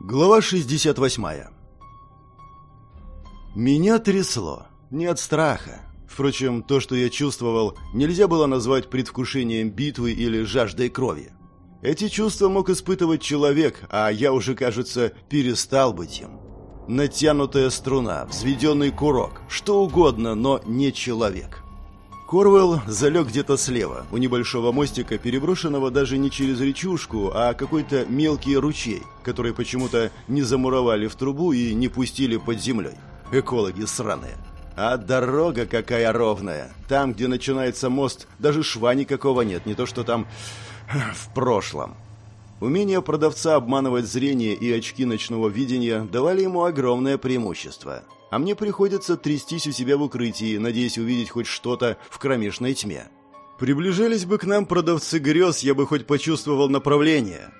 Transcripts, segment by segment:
Глава 68 Меня трясло. Не от страха. Впрочем, то, что я чувствовал, нельзя было назвать предвкушением битвы или жаждой крови. Эти чувства мог испытывать человек, а я уже, кажется, перестал быть им. Натянутая струна, взведенный курок, что угодно, но не человек. Корвелл залег где-то слева, у небольшого мостика, переброшенного даже не через речушку, а какой-то мелкий ручей, который почему-то не замуровали в трубу и не пустили под землей. Экологи сраные. А дорога какая ровная. Там, где начинается мост, даже шва никакого нет, не то что там в прошлом. Умение продавца обманывать зрение и очки ночного видения давали ему огромное преимущество – а мне приходится трястись у себя в укрытии, надеясь увидеть хоть что-то в кромешной тьме. Приближались бы к нам продавцы грез, я бы хоть почувствовал направление.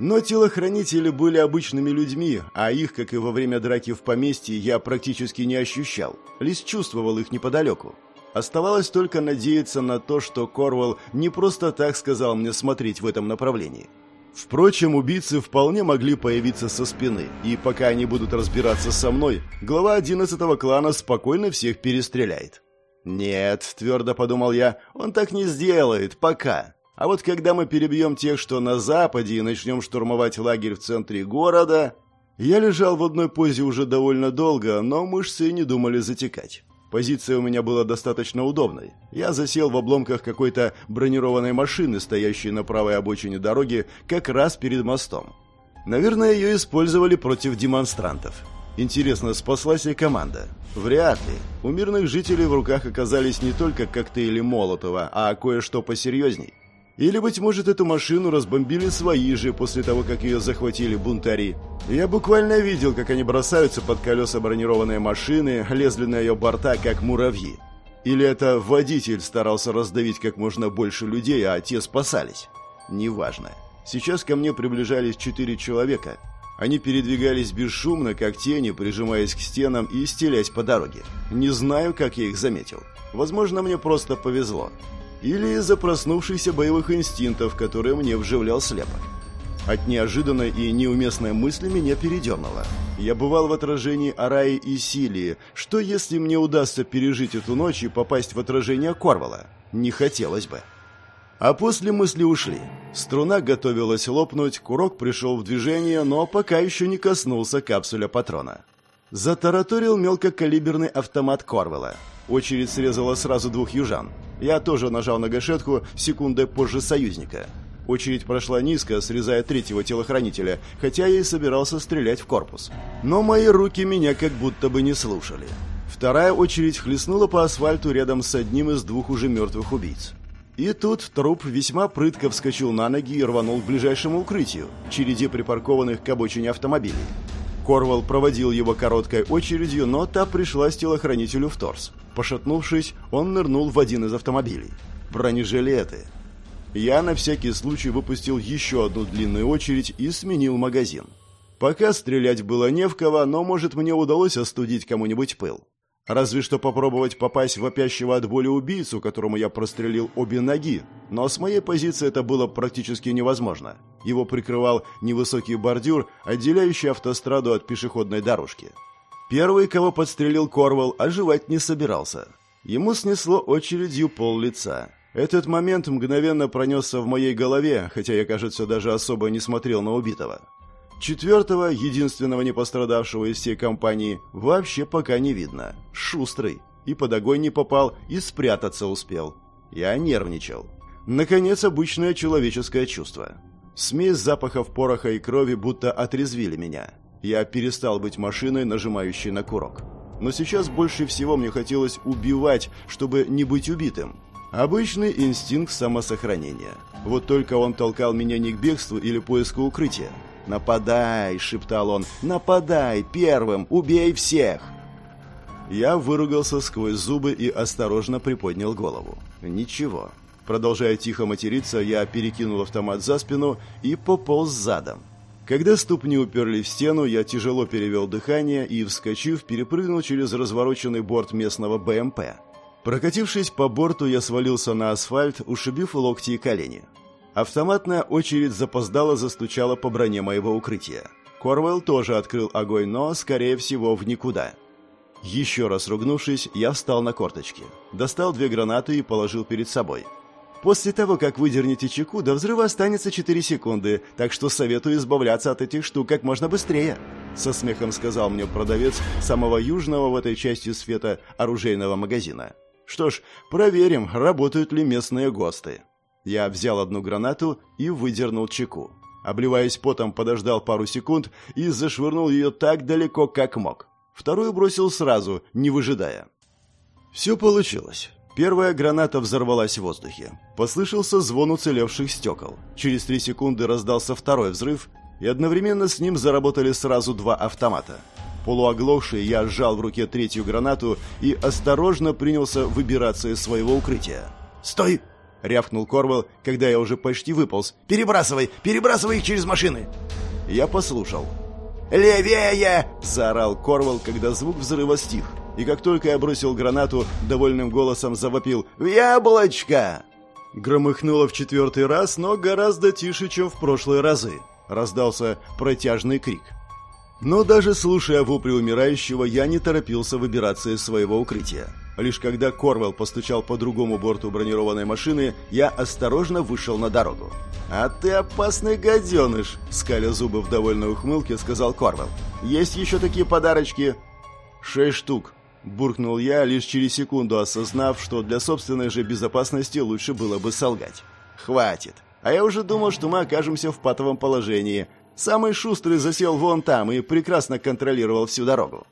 Но телохранители были обычными людьми, а их, как и во время драки в поместье, я практически не ощущал, лишь чувствовал их неподалеку. Оставалось только надеяться на то, что Корвал не просто так сказал мне смотреть в этом направлении. Впрочем, убийцы вполне могли появиться со спины, и пока они будут разбираться со мной, глава одиннадцатого клана спокойно всех перестреляет. «Нет», — твердо подумал я, — «он так не сделает, пока. А вот когда мы перебьем тех, что на западе, и начнем штурмовать лагерь в центре города...» Я лежал в одной позе уже довольно долго, но мышцы не думали затекать. Позиция у меня была достаточно удобной. Я засел в обломках какой-то бронированной машины, стоящей на правой обочине дороги, как раз перед мостом. Наверное, ее использовали против демонстрантов. Интересно, спаслась ли команда? Вряд ли. У мирных жителей в руках оказались не только коктейли Молотова, а кое-что посерьезней. Или, быть может, эту машину разбомбили свои же после того, как ее захватили бунтари. Я буквально видел, как они бросаются под колеса бронированной машины, лезли на ее борта, как муравьи. Или это водитель старался раздавить как можно больше людей, а те спасались. Неважно. Сейчас ко мне приближались четыре человека. Они передвигались бесшумно, как тени, прижимаясь к стенам и стелясь по дороге. Не знаю, как я их заметил. Возможно, мне просто повезло или из-за проснувшихся боевых инстинктов, которые мне вживлял слепок. От неожиданной и неуместной мысли меня передернуло. Я бывал в отражении Араи и Силии. Что, если мне удастся пережить эту ночь и попасть в отражение Корвала? Не хотелось бы. А после мысли ушли. Струна готовилась лопнуть, курок пришел в движение, но пока еще не коснулся капсуля патрона. Затараторил мелкокалиберный автомат Корвела. Очередь срезала сразу двух южан. Я тоже нажал на гашетку секундой позже союзника. Очередь прошла низко, срезая третьего телохранителя, хотя я и собирался стрелять в корпус. Но мои руки меня как будто бы не слушали. Вторая очередь хлестнула по асфальту рядом с одним из двух уже мертвых убийц. И тут труп весьма прытко вскочил на ноги и рванул к ближайшему укрытию, череде припаркованных к обочине автомобилей. Корвал проводил его короткой очередью, но та пришлась телохранителю в торс. Пошатнувшись, он нырнул в один из автомобилей. Бронежилеты. Я на всякий случай выпустил еще одну длинную очередь и сменил магазин. Пока стрелять было не в кого, но, может, мне удалось остудить кому-нибудь пыл. Разве что попробовать попасть в вопящего от боли убийцу, которому я прострелил обе ноги. Но с моей позиции это было практически невозможно. Его прикрывал невысокий бордюр, отделяющий автостраду от пешеходной дорожки. Первый, кого подстрелил Корвал, оживать не собирался. Ему снесло очередью пол лица. Этот момент мгновенно пронесся в моей голове, хотя я, кажется, даже особо не смотрел на убитого. Четвертого, единственного не пострадавшего из всей компании, вообще пока не видно. Шустрый. И под огонь не попал, и спрятаться успел. Я нервничал. Наконец, обычное человеческое чувство. Смесь запахов пороха и крови будто отрезвили меня. Я перестал быть машиной, нажимающей на курок. Но сейчас больше всего мне хотелось убивать, чтобы не быть убитым. Обычный инстинкт самосохранения. Вот только он толкал меня не к бегству или поиску укрытия, «Нападай!» — шептал он. «Нападай! Первым! Убей всех!» Я выругался сквозь зубы и осторожно приподнял голову. «Ничего». Продолжая тихо материться, я перекинул автомат за спину и пополз задом. Когда ступни уперли в стену, я тяжело перевел дыхание и, вскочив, перепрыгнул через развороченный борт местного БМП. Прокатившись по борту, я свалился на асфальт, ушибив локти и колени. Автоматная очередь запоздала застучала по броне моего укрытия. Корвелл тоже открыл огонь, но, скорее всего, в никуда. Еще раз ругнувшись, я встал на корточки, достал две гранаты и положил перед собой. После того, как выдернете чеку, до взрыва останется 4 секунды, так что советую избавляться от этих штук как можно быстрее», — со смехом сказал мне продавец самого южного в этой части света оружейного магазина. «Что ж, проверим, работают ли местные ГОСТы». Я взял одну гранату и выдернул чеку. Обливаясь потом, подождал пару секунд и зашвырнул ее так далеко, как мог. Вторую бросил сразу, не выжидая. Все получилось. Первая граната взорвалась в воздухе. Послышался звон уцелевших стекол. Через три секунды раздался второй взрыв, и одновременно с ним заработали сразу два автомата. Полуоглохший, я сжал в руке третью гранату и осторожно принялся выбираться из своего укрытия. «Стой!» — рявкнул Корвелл, когда я уже почти выполз. «Перебрасывай! Перебрасывай их через машины!» Я послушал. «Левее!» — заорал Корвелл, когда звук взрыва стих. И как только я бросил гранату, довольным голосом завопил «В яблочко!» Громыхнуло в четвертый раз, но гораздо тише, чем в прошлые разы. Раздался протяжный крик. Но даже слушая вопли умирающего, я не торопился выбираться из своего укрытия. Лишь когда Корвелл постучал по другому борту бронированной машины, я осторожно вышел на дорогу. «А ты опасный гаденыш!» — скаля зубы в довольной ухмылке, сказал Корвелл. «Есть еще такие подарочки?» «Шесть штук», — буркнул я, лишь через секунду осознав, что для собственной же безопасности лучше было бы солгать. «Хватит! А я уже думал, что мы окажемся в патовом положении. Самый шустрый засел вон там и прекрасно контролировал всю дорогу».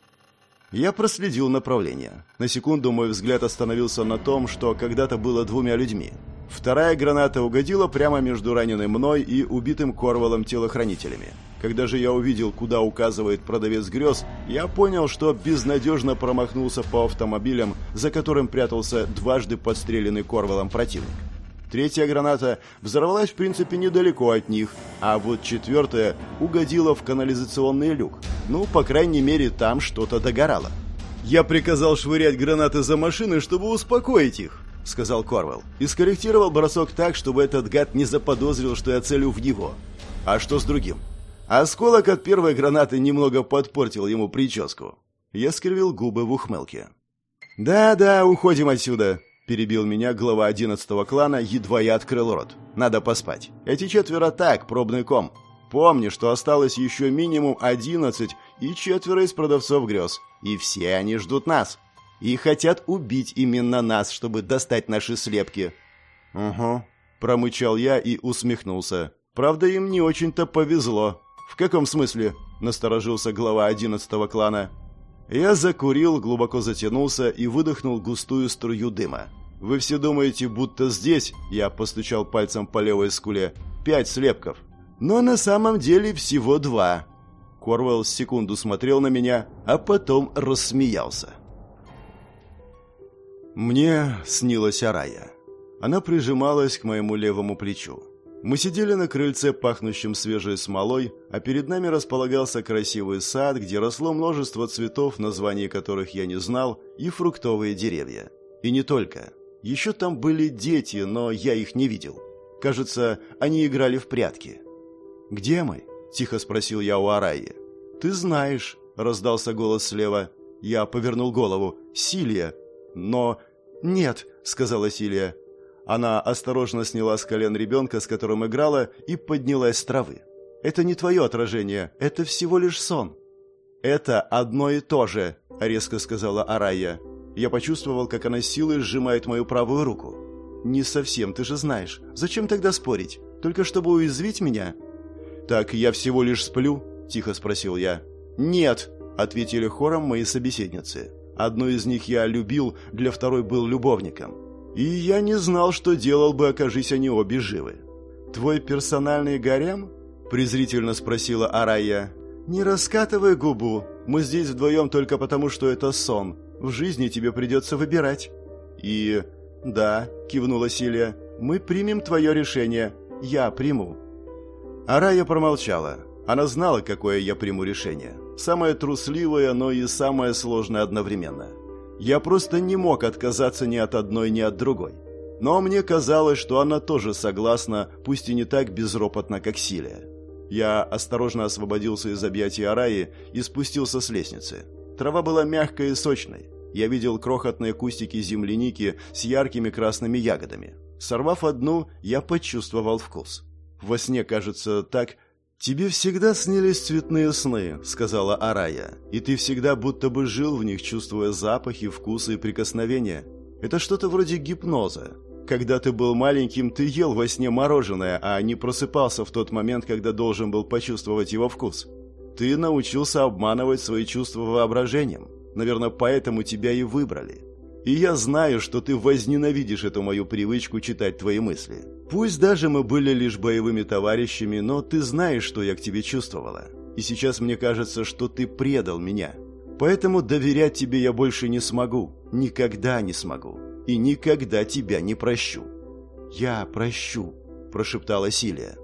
Я проследил направление. На секунду мой взгляд остановился на том, что когда-то было двумя людьми. Вторая граната угодила прямо между раненым мной и убитым Корвалом телохранителями. Когда же я увидел, куда указывает продавец грез, я понял, что безнадежно промахнулся по автомобилям, за которым прятался дважды подстреленный Корвалом противник. Третья граната взорвалась, в принципе, недалеко от них, а вот четвертая угодила в канализационный люк. Ну, по крайней мере, там что-то догорало. «Я приказал швырять гранаты за машины, чтобы успокоить их», — сказал Корвелл. И скорректировал бросок так, чтобы этот гад не заподозрил, что я целю в него. А что с другим? Осколок от первой гранаты немного подпортил ему прическу. Я скривил губы в ухмылке. «Да-да, уходим отсюда», Перебил меня глава одиннадцатого клана, едва я открыл рот. Надо поспать. Эти четверо так, пробный ком. Помни, что осталось еще минимум одиннадцать и четверо из продавцов грез. И все они ждут нас. И хотят убить именно нас, чтобы достать наши слепки. «Угу», — промычал я и усмехнулся. «Правда, им не очень-то повезло». «В каком смысле?» — насторожился глава одиннадцатого клана. Я закурил, глубоко затянулся и выдохнул густую струю дыма. «Вы все думаете, будто здесь...» Я постучал пальцем по левой скуле. «Пять слепков. Но на самом деле всего два». Корвелл секунду смотрел на меня, а потом рассмеялся. Мне снилась Арая. Она прижималась к моему левому плечу. Мы сидели на крыльце, пахнущем свежей смолой, а перед нами располагался красивый сад, где росло множество цветов, названий которых я не знал, и фруктовые деревья. И не только. Еще там были дети, но я их не видел. Кажется, они играли в прятки. «Где мы?» – тихо спросил я у Араи. «Ты знаешь», – раздался голос слева. Я повернул голову. «Силия». «Но...» «Нет», – сказала Силия. Она осторожно сняла с колен ребенка, с которым играла, и поднялась с травы. «Это не твое отражение, это всего лишь сон». «Это одно и то же», — резко сказала Арая. Я почувствовал, как она силой сжимает мою правую руку. «Не совсем, ты же знаешь. Зачем тогда спорить? Только чтобы уязвить меня?» «Так я всего лишь сплю?» – тихо спросил я. «Нет», – ответили хором мои собеседницы. Одну из них я любил, для второй был любовником. И я не знал, что делал бы, окажись они обе живы. «Твой персональный гарем?» – презрительно спросила Арая. «Не раскатывай губу. Мы здесь вдвоем только потому, что это сон. В жизни тебе придется выбирать». «И...» «Да», – кивнула Силия. «Мы примем твое решение. Я приму». Арая промолчала. Она знала, какое я приму решение. Самое трусливое, но и самое сложное одновременно – я просто не мог отказаться ни от одной, ни от другой. Но мне казалось, что она тоже согласна, пусть и не так безропотно, как Силия. Я осторожно освободился из объятий Араи и спустился с лестницы. Трава была мягкой и сочной. Я видел крохотные кустики земляники с яркими красными ягодами. Сорвав одну, я почувствовал вкус. Во сне, кажется, так... «Тебе всегда снились цветные сны», — сказала Арая, «и ты всегда будто бы жил в них, чувствуя запахи, вкусы и прикосновения. Это что-то вроде гипноза. Когда ты был маленьким, ты ел во сне мороженое, а не просыпался в тот момент, когда должен был почувствовать его вкус. Ты научился обманывать свои чувства воображением. Наверное, поэтому тебя и выбрали. И я знаю, что ты возненавидишь эту мою привычку читать твои мысли. Пусть даже мы были лишь боевыми товарищами, но ты знаешь, что я к тебе чувствовала. И сейчас мне кажется, что ты предал меня. Поэтому доверять тебе я больше не смогу. Никогда не смогу. И никогда тебя не прощу. Я прощу, прошептала Силия.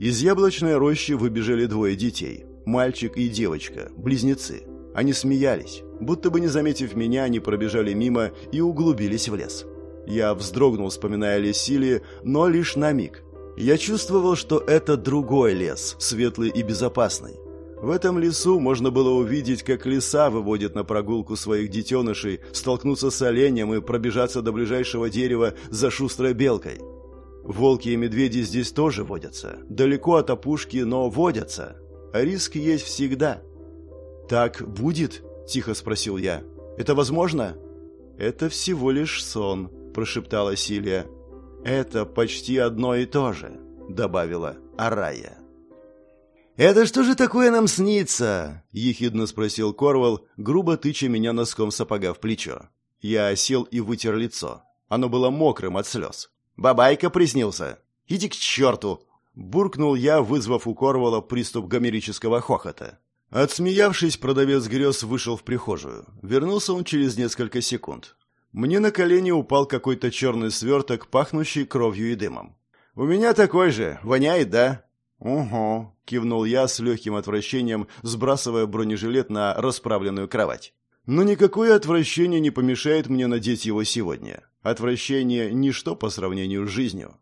Из яблочной рощи выбежали двое детей. Мальчик и девочка, близнецы. Они смеялись. Будто бы не заметив меня, они пробежали мимо и углубились в лес. Я вздрогнул, вспоминая Лесили, но лишь на миг. Я чувствовал, что это другой лес, светлый и безопасный. В этом лесу можно было увидеть, как лиса выводит на прогулку своих детенышей, столкнуться с оленем и пробежаться до ближайшего дерева за шустрой белкой. Волки и медведи здесь тоже водятся. Далеко от опушки, но водятся. А риск есть всегда. «Так будет?» тихо спросил я. «Это возможно?» «Это всего лишь сон», – прошептала Силия. «Это почти одно и то же», – добавила Арая. «Это что же такое нам снится?» – ехидно спросил Корвал, грубо тыча меня носком сапога в плечо. Я сел и вытер лицо. Оно было мокрым от слез. «Бабайка приснился! Иди к черту!» Буркнул я, вызвав у Корвала приступ гомерического хохота. Отсмеявшись, продавец грез вышел в прихожую. Вернулся он через несколько секунд. Мне на колени упал какой-то черный сверток, пахнущий кровью и дымом. «У меня такой же. Воняет, да?» «Угу», — кивнул я с легким отвращением, сбрасывая бронежилет на расправленную кровать. «Но никакое отвращение не помешает мне надеть его сегодня. Отвращение — ничто по сравнению с жизнью».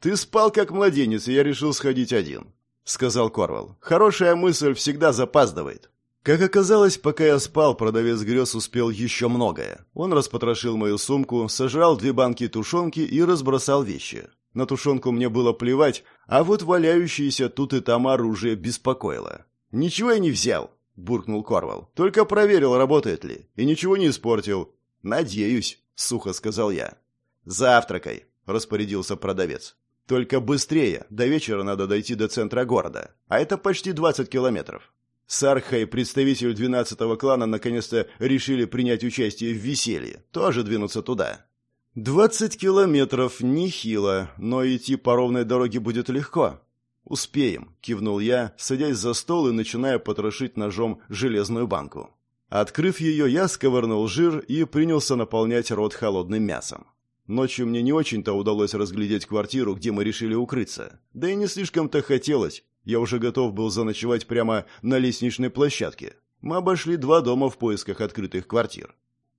«Ты спал как младенец, и я решил сходить один. — сказал Корвал. «Хорошая мысль всегда запаздывает». Как оказалось, пока я спал, продавец грез успел еще многое. Он распотрошил мою сумку, сожрал две банки тушенки и разбросал вещи. На тушенку мне было плевать, а вот валяющееся тут и там оружие беспокоило. «Ничего я не взял», — буркнул Корвал. «Только проверил, работает ли. И ничего не испортил». «Надеюсь», — сухо сказал я. «Завтракай», — распорядился продавец. Только быстрее, до вечера надо дойти до центра города, а это почти 20 километров. Сарха и представитель 12-го клана наконец-то решили принять участие в веселье, тоже двинуться туда. «Двадцать километров, нехило, но идти по ровной дороге будет легко». «Успеем», — кивнул я, садясь за стол и начиная потрошить ножом железную банку. Открыв ее, я сковырнул жир и принялся наполнять рот холодным мясом. Ночью мне не очень-то удалось разглядеть квартиру, где мы решили укрыться. Да и не слишком-то хотелось. Я уже готов был заночевать прямо на лестничной площадке. Мы обошли два дома в поисках открытых квартир.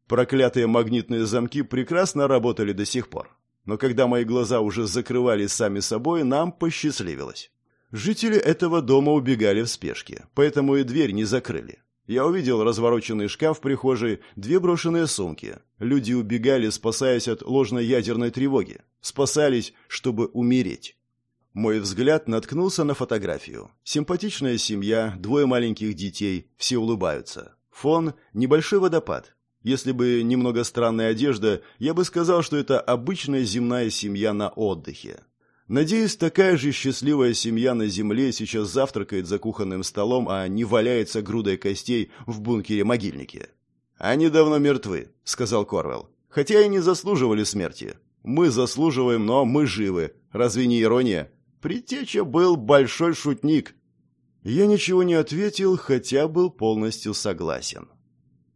Проклятые магнитные замки прекрасно работали до сих пор. Но когда мои глаза уже закрывались сами собой, нам посчастливилось. Жители этого дома убегали в спешке, поэтому и дверь не закрыли. Я увидел развороченный шкаф в прихожей, две брошенные сумки. Люди убегали, спасаясь от ложной ядерной тревоги. Спасались, чтобы умереть. Мой взгляд наткнулся на фотографию. Симпатичная семья, двое маленьких детей, все улыбаются. Фон – небольшой водопад. Если бы немного странная одежда, я бы сказал, что это обычная земная семья на отдыхе. Надеюсь, такая же счастливая семья на земле сейчас завтракает за кухонным столом, а не валяется грудой костей в бункере-могильнике. «Они давно мертвы», — сказал Корвелл. «Хотя и не заслуживали смерти. Мы заслуживаем, но мы живы. Разве не ирония? Притеча был большой шутник». Я ничего не ответил, хотя был полностью согласен.